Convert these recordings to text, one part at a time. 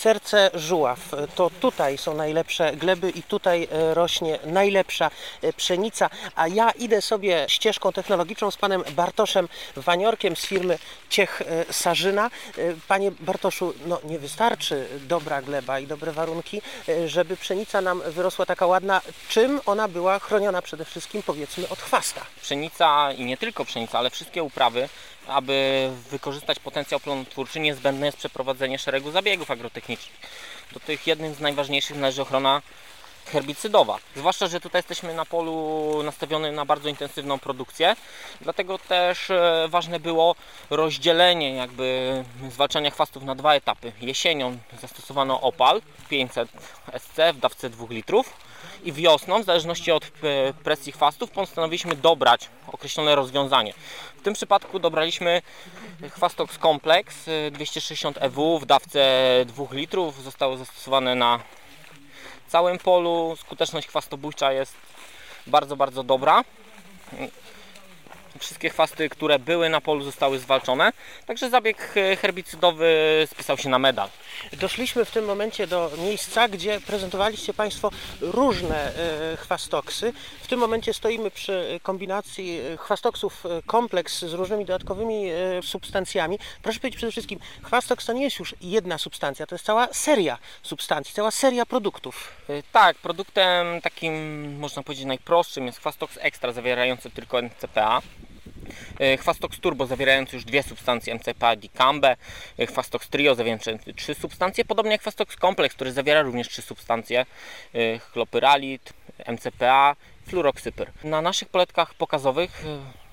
serce żuław. To tutaj są najlepsze gleby i tutaj e, rośnie najlepsza e, pszenica, a ja idę sobie ścieżką technologiczną z panem Bartoszem Waniorkiem z firmy Ciech e, Sarzyna. Panie Bartoszu, no nie wystarczy dobra gleba i dobre warunki, żeby pszenica nam wyrosła taka ładna. Czym ona była chroniona przede wszystkim, powiedzmy, od chwasta? Pszenica i nie tylko pszenica, ale wszystkie uprawy, aby wykorzystać potencjał plonotwórczy, niezbędne jest przeprowadzenie szeregu zabiegów agrotechnicznych. Do tych jednym z najważniejszych należy ochrona herbicydowa. Zwłaszcza, że tutaj jesteśmy na polu nastawionym na bardzo intensywną produkcję, dlatego też e, ważne było rozdzielenie jakby zwalczania chwastów na dwa etapy. Jesienią zastosowano opal 500 SC w dawce 2 litrów i wiosną, w zależności od e, presji chwastów, postanowiliśmy dobrać określone rozwiązanie. W tym przypadku dobraliśmy Chwastox Complex e, 260 EW w dawce 2 litrów. Zostało zastosowane na całym polu. Skuteczność chwastobójcza jest bardzo, bardzo dobra. Wszystkie chwasty, które były na polu zostały zwalczone. Także zabieg e, herbicydowy spisał się na medal. Doszliśmy w tym momencie do miejsca, gdzie prezentowaliście Państwo różne e, chwastoksy. W tym momencie stoimy przy kombinacji e, chwastoksów kompleks z różnymi dodatkowymi substancjami. Proszę powiedzieć przede wszystkim, chwastoks to nie jest już jedna substancja, to jest cała seria substancji, cała seria produktów. Tak, produktem takim można powiedzieć najprostszym jest Chwastox Extra zawierający tylko NCPA. Y, Chwastox Turbo zawierający już dwie substancje MCPA dicambę, y, Chwastox Trio zawierający trzy substancje, podobnie jak Chwastox który zawiera również trzy substancje y, chlopyralit, MCPA, fluroxypyr. Na naszych poletkach pokazowych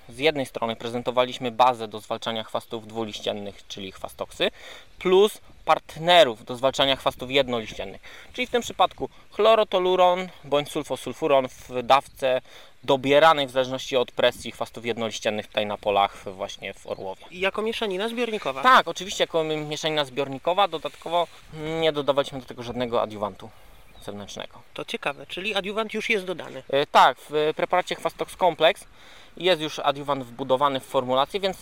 z jednej strony prezentowaliśmy bazę do zwalczania chwastów dwuliściennych, czyli chwastoksy, plus partnerów do zwalczania chwastów jednoliściennych, czyli w tym przypadku chlorotoluron bądź sulfosulfuron w dawce dobieranej w zależności od presji chwastów jednoliściennych tutaj na polach właśnie w Orłowie. I jako mieszanina zbiornikowa. Tak, oczywiście jako mieszanina zbiornikowa, dodatkowo nie dodawaliśmy do tego żadnego adiuwantu zewnętrznego. To ciekawe, czyli adiuwant już jest dodany. E, Tak, w preparacie Chwastox Complex jest już adiuwant wbudowany w formulacji, więc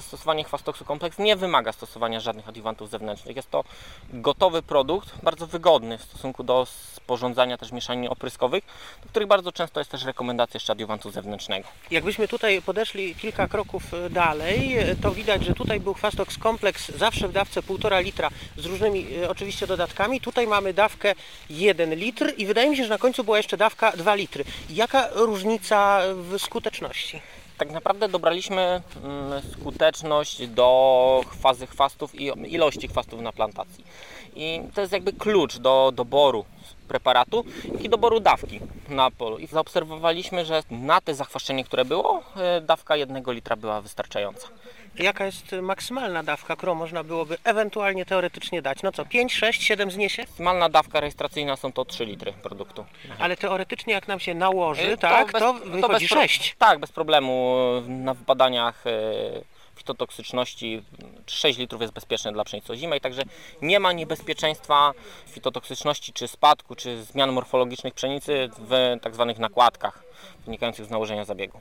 stosowanie Chwastoxu Complex nie wymaga stosowania żadnych adiuwantów zewnętrznych. Jest to gotowy produkt, bardzo wygodny w stosunku do sporządzania też mieszanin opryskowych, do których bardzo często jest też rekomendacja jeszcze adiuwantu zewnętrznego. Jakbyśmy tutaj podeszli kilka kroków e, dalej, e, to widać, że tutaj był chwastoks kompleks zawsze w dawce 1,5 litra z różnymi oczywiście dodatkami. Tutaj mamy dawkę 1 litr i wydaje mi się, że na końcu była jeszcze dawka 2 litry. Jaka różnica w skuteczności? Tak naprawdę dobraliśmy mm, skuteczność do fazy chwastów i ilości chwastów na plantacji. I to jest jakby klucz do doboru preparatu i doboru dawki na polu. I zaobserwowaliśmy, że na te zachwaszczenie, które było, e, dawka jednego litra była wystarczająca. Jaka jest maksymalna dawka, którą można byłoby ewentualnie teoretycznie dać? No co, 5, 6, 7 zniesie? Maksymalna dawka rejestracyjna są to 3 litry produktu. Ale teoretycznie jak nam się nałoży, E, tak, bez- to wychodzi pro- 6. Tak, bez problemu. Na badaniach e, fitotoksyczności 6 litrów jest bezpieczne dla pszenicy ozimej, także nie ma niebezpieczeństwa fitotoksyczności, czy spadku, czy zmian morfologicznych pszenicy w tak zwanych nakładkach wynikających z nałożenia zabiegu.